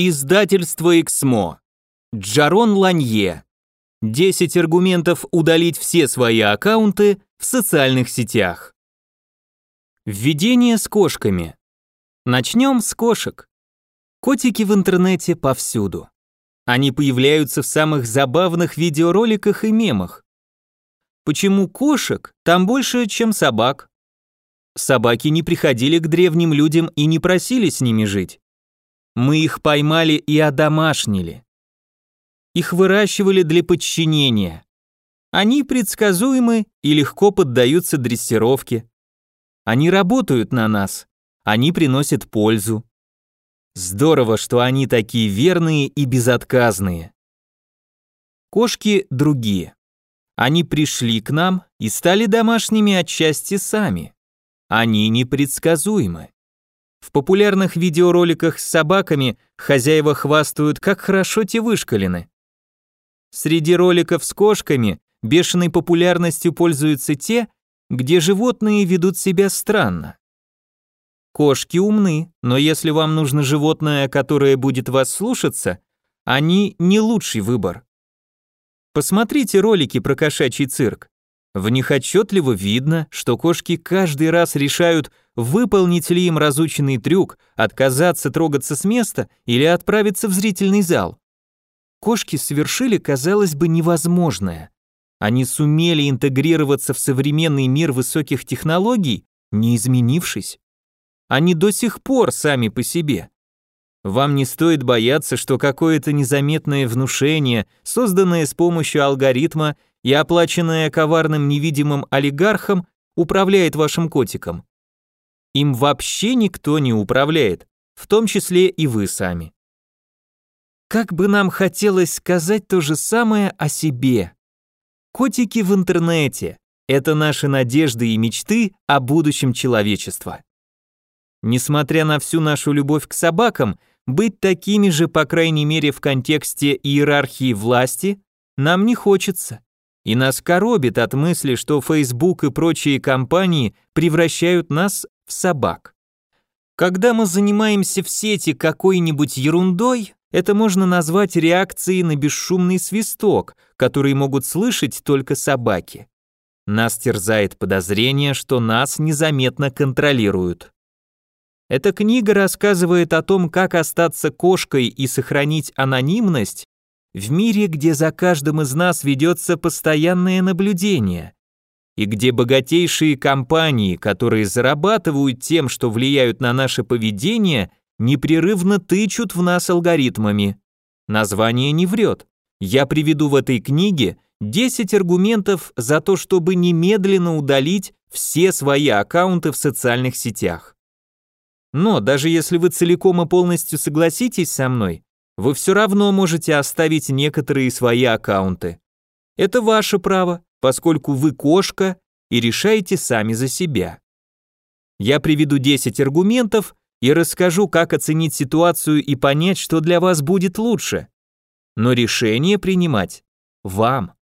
Издательство «Эксмо». Джарон Ланье. 10 аргументов удалить все свои аккаунты в социальных сетях. Введение с кошками. Начнем с кошек. Котики в интернете повсюду. Они появляются в самых забавных видеороликах и мемах. Почему кошек там больше, чем собак? Собаки не приходили к древним людям и не просили с ними жить. Мы их поймали и одомашнили. Их выращивали для подчинения. Они предсказуемы и легко поддаются дрессировке. Они работают на нас. Они приносят пользу. Здорово, что они такие верные и безотказные. Кошки другие. Они пришли к нам и стали домашними отчасти сами. Они непредсказуемы. В популярных видеороликах с собаками хозяева хвастают, как хорошо те вышкалены. Среди роликов с кошками бешеной популярностью пользуются те, где животные ведут себя странно. Кошки умны, но если вам нужно животное, которое будет вас слушаться, они не лучший выбор. Посмотрите ролики про кошачий цирк. В них отчетливо видно, что кошки каждый раз решают, выполнить ли им разученный трюк, отказаться трогаться с места или отправиться в зрительный зал. Кошки совершили, казалось бы, невозможное. Они сумели интегрироваться в современный мир высоких технологий, не изменившись. Они до сих пор сами по себе. Вам не стоит бояться, что какое-то незаметное внушение, созданное с помощью алгоритма и оплаченное коварным невидимым олигархом, управляет вашим котиком. Им вообще никто не управляет, в том числе и вы сами. Как бы нам хотелось сказать то же самое о себе. Котики в интернете – это наши надежды и мечты о будущем человечества. Несмотря на всю нашу любовь к собакам, быть такими же, по крайней мере, в контексте иерархии власти, нам не хочется. И нас коробит от мысли, что Facebook и прочие компании превращают нас в собак. Когда мы занимаемся в сети какой-нибудь ерундой, это можно назвать реакцией на бесшумный свисток, который могут слышать только собаки. Нас терзает подозрение, что нас незаметно контролируют. Эта книга рассказывает о том, как остаться кошкой и сохранить анонимность в мире, где за каждым из нас ведется постоянное наблюдение, и где богатейшие компании, которые зарабатывают тем, что влияют на наше поведение, непрерывно тычут в нас алгоритмами. Название не врет. Я приведу в этой книге 10 аргументов за то, чтобы немедленно удалить все свои аккаунты в социальных сетях. Но даже если вы целиком и полностью согласитесь со мной, вы все равно можете оставить некоторые свои аккаунты. Это ваше право, поскольку вы кошка и решаете сами за себя. Я приведу 10 аргументов и расскажу, как оценить ситуацию и понять, что для вас будет лучше. Но решение принимать вам.